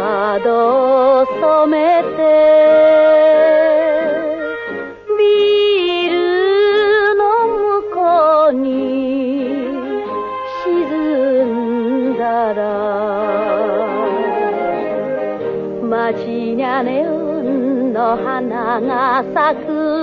窓染めてビルの向こうに沈んだら街にゃねうんの花が咲く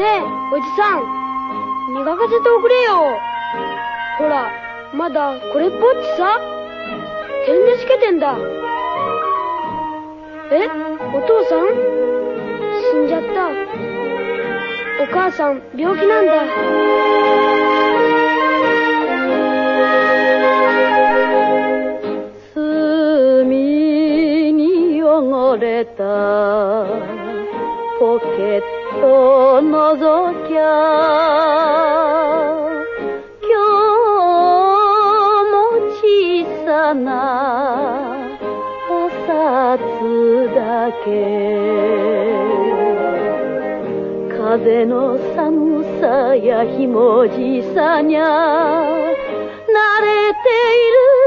ねえ、おじさん。磨かせておくれよ。ほら、まだこれっぽっちさ。点でしけてんだ。えお父さん？死んじゃった。お母さん、病気なんだ。隅に汚れたポケットを覗きゃ今日も小さなお札だけ風の寒さやひもじさにゃ慣れて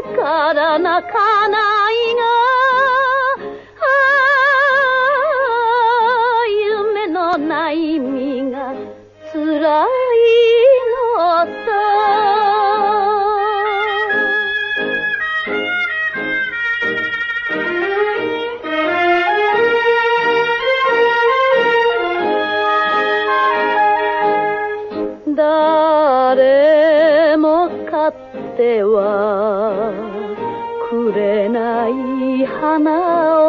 いるから泣かないがってはくれない花を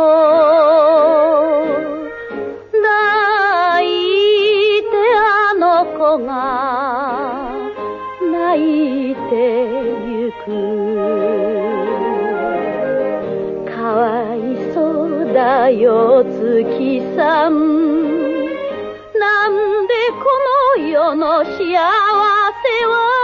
抱いてあの子が泣いてゆく。かわいそうだよ月さん。なんでこの世の幸せは